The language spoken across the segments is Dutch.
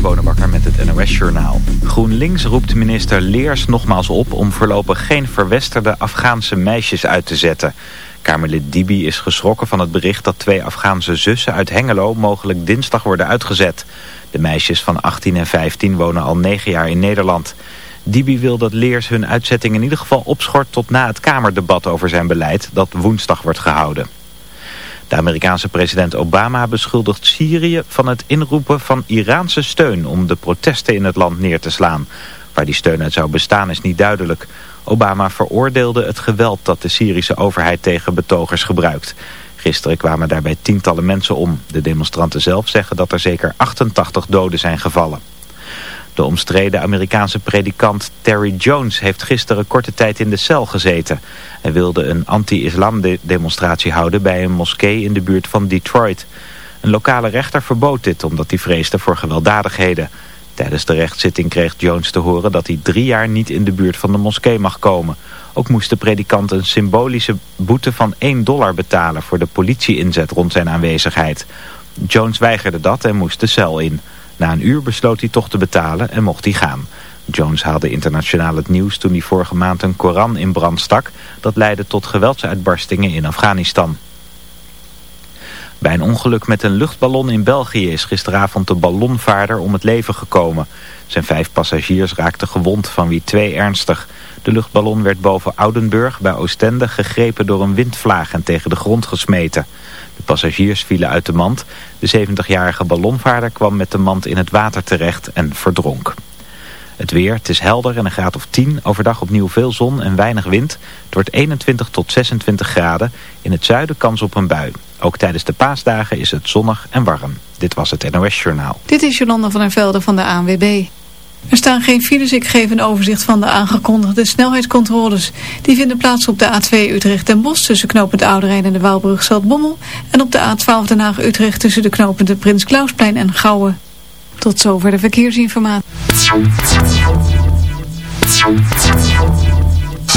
Christian Bonenbakker met het NOS Journaal. GroenLinks roept minister Leers nogmaals op om voorlopig geen verwesterde Afghaanse meisjes uit te zetten. Kamerlid Dibi is geschrokken van het bericht dat twee Afghaanse zussen uit Hengelo mogelijk dinsdag worden uitgezet. De meisjes van 18 en 15 wonen al 9 jaar in Nederland. Dibi wil dat Leers hun uitzetting in ieder geval opschort tot na het Kamerdebat over zijn beleid dat woensdag wordt gehouden. De Amerikaanse president Obama beschuldigt Syrië van het inroepen van Iraanse steun om de protesten in het land neer te slaan. Waar die steun uit zou bestaan is niet duidelijk. Obama veroordeelde het geweld dat de Syrische overheid tegen betogers gebruikt. Gisteren kwamen daarbij tientallen mensen om. De demonstranten zelf zeggen dat er zeker 88 doden zijn gevallen. De omstreden Amerikaanse predikant Terry Jones heeft gisteren korte tijd in de cel gezeten. Hij wilde een anti-islam demonstratie houden bij een moskee in de buurt van Detroit. Een lokale rechter verbood dit omdat hij vreesde voor gewelddadigheden. Tijdens de rechtszitting kreeg Jones te horen dat hij drie jaar niet in de buurt van de moskee mag komen. Ook moest de predikant een symbolische boete van 1 dollar betalen voor de politieinzet rond zijn aanwezigheid. Jones weigerde dat en moest de cel in. Na een uur besloot hij toch te betalen en mocht hij gaan. Jones haalde internationaal het nieuws toen hij vorige maand een Koran in brand stak. Dat leidde tot geweldsuitbarstingen in Afghanistan. Bij een ongeluk met een luchtballon in België is gisteravond de ballonvaarder om het leven gekomen. Zijn vijf passagiers raakten gewond, van wie twee ernstig. De luchtballon werd boven Oudenburg bij Oostende gegrepen door een windvlaag en tegen de grond gesmeten. De passagiers vielen uit de mand. De 70-jarige ballonvaarder kwam met de mand in het water terecht en verdronk. Het weer, het is helder en een graad of 10. Overdag opnieuw veel zon en weinig wind. Het wordt 21 tot 26 graden. In het zuiden kans op een bui. Ook tijdens de paasdagen is het zonnig en warm. Dit was het NOS Journaal. Dit is Jolanda van der Velde van de ANWB. Er staan geen files, ik geef een overzicht van de aangekondigde snelheidscontroles. Die vinden plaats op de A2 Utrecht en Bos tussen knopend Ouderijn en de Waalbrug Bommel En op de A12 Den Haag Utrecht tussen de knopende Prins Klausplein en Gouwen. Tot zover de verkeersinformatie.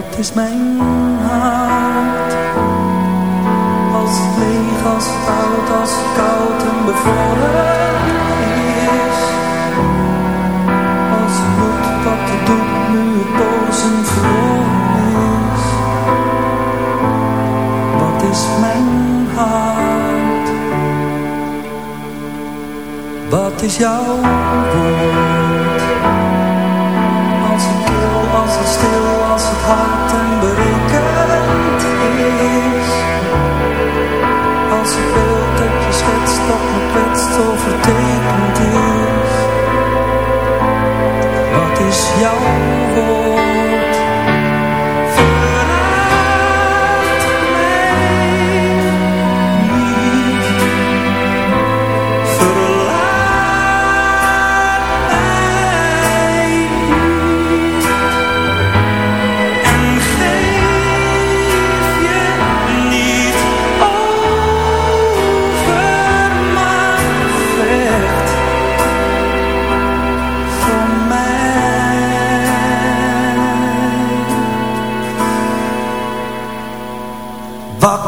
Wat is mijn hart? Als leeg, als oud, als koud en bevroren is. Als moet wat het doet, nu het boos en verloren is. Wat is mijn hart? Wat is jouw woord? Kwetst, overtekend is. Wat is jouw woord?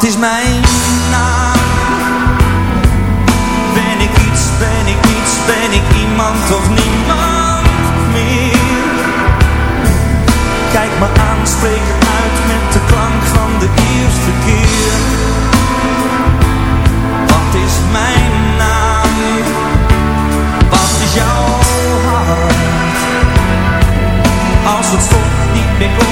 Wat is mijn naam? Ben ik iets, ben ik niets, ben ik iemand of niemand meer? Kijk me aan, spreek uit met de klank van de eerste keer. Wat is mijn naam? Wat is jouw hart? Als het stopt niet meer op,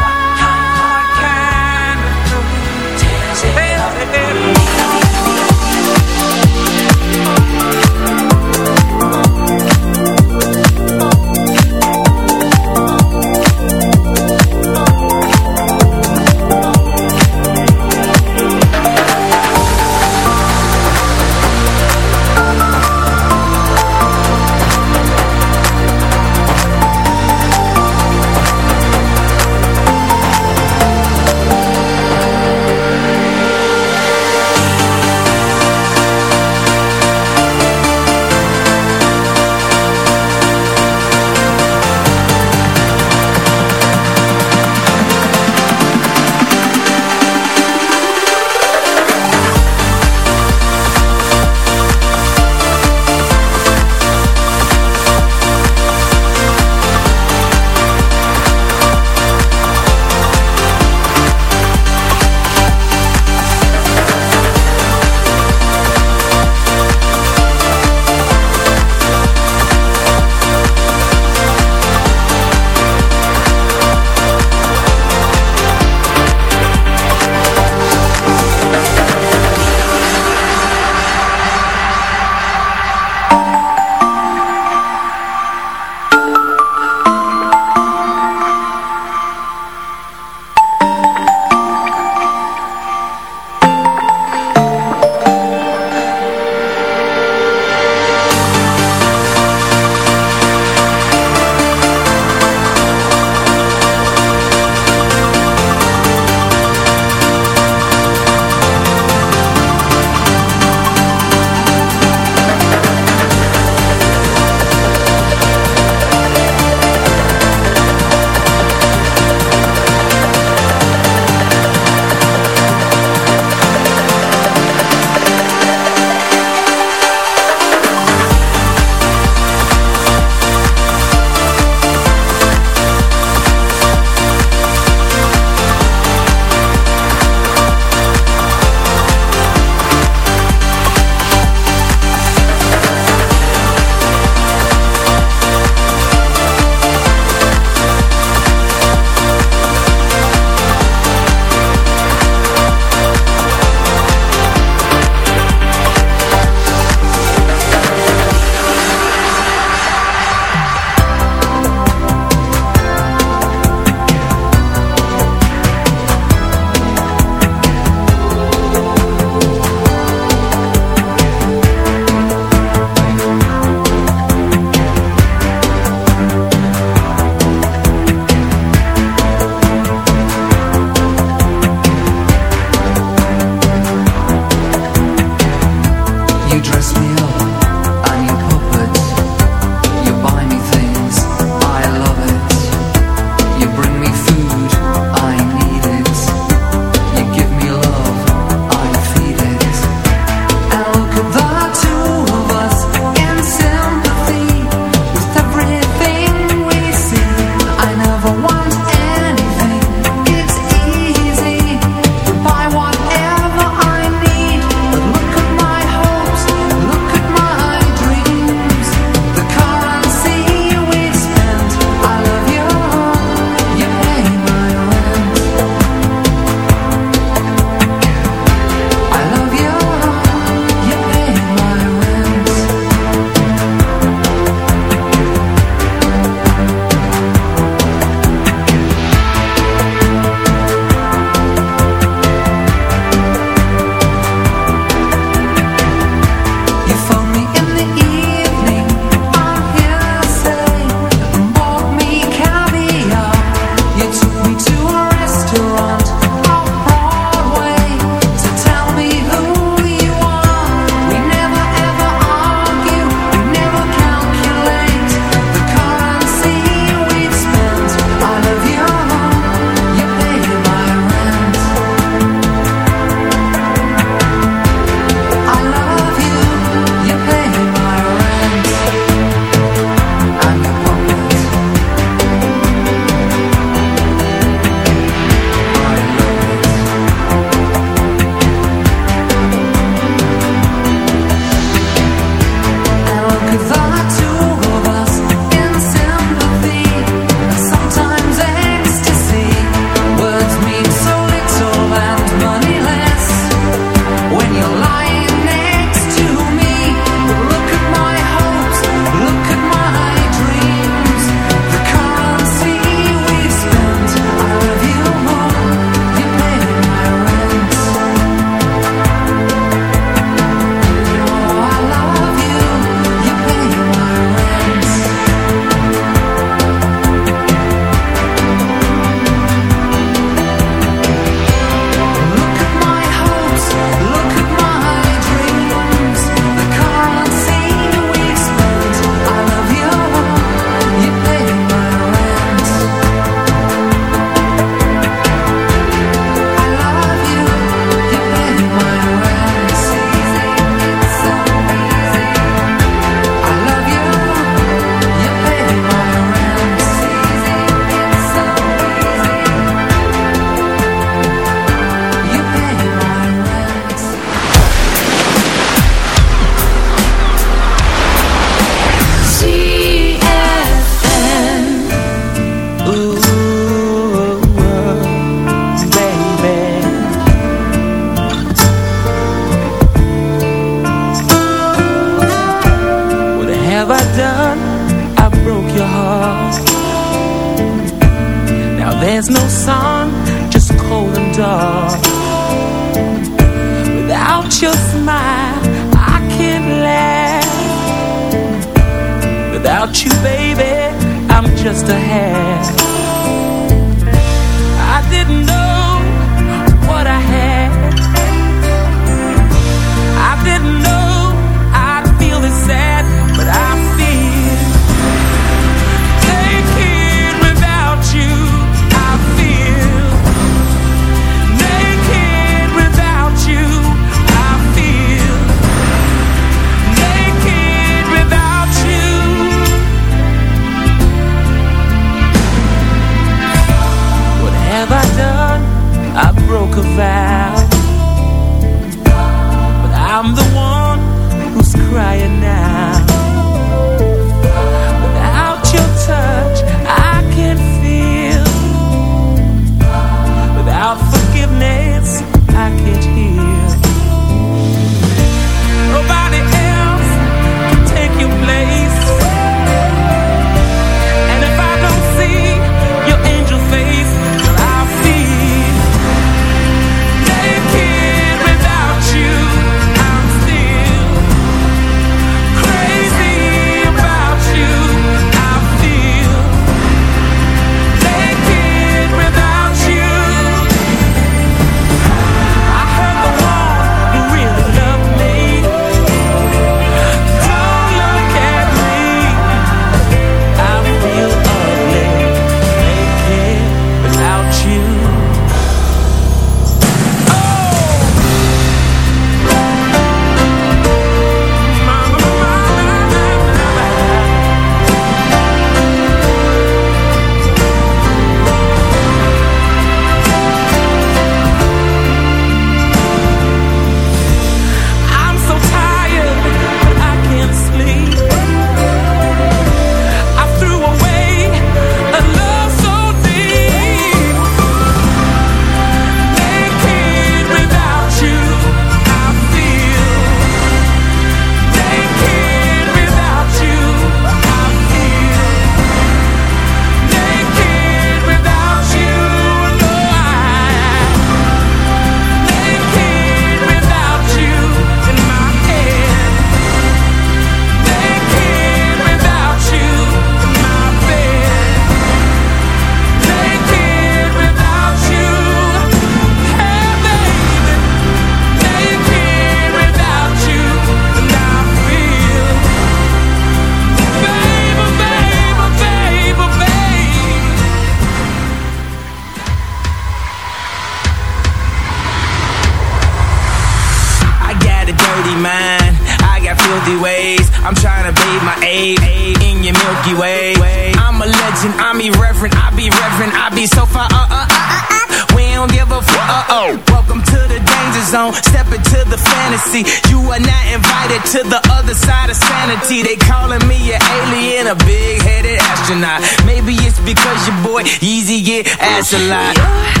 You are not invited to the other side of sanity. They calling me an alien, a big-headed astronaut. Maybe it's because your boy Yeezy get ass a lot.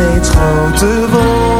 steeds groter wordt.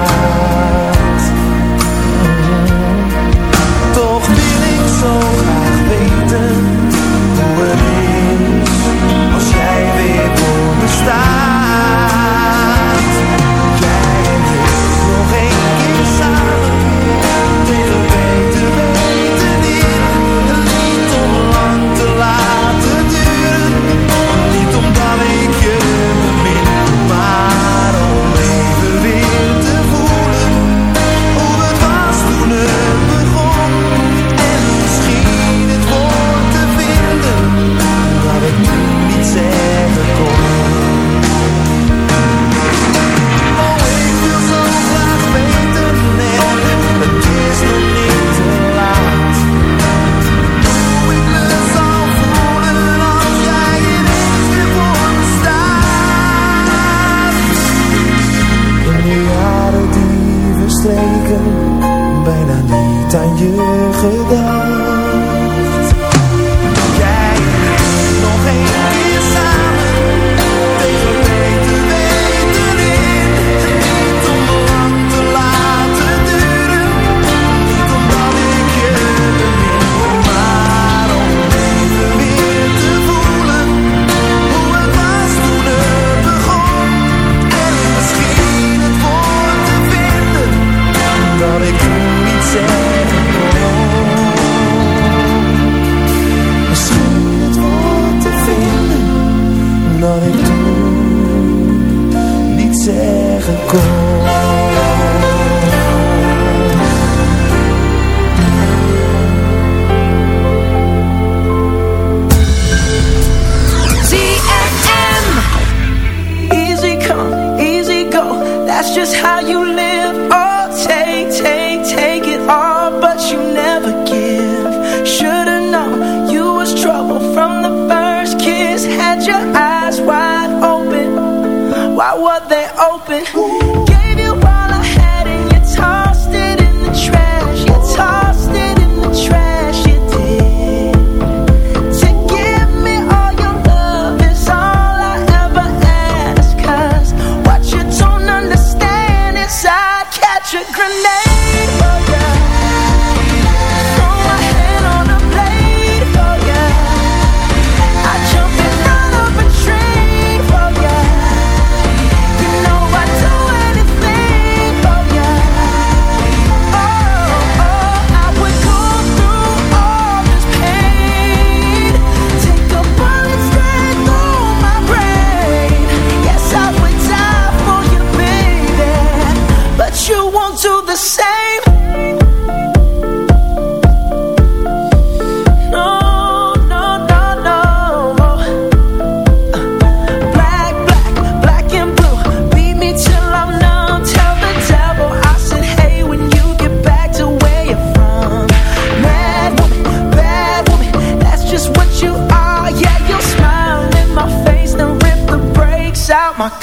open.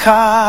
Car.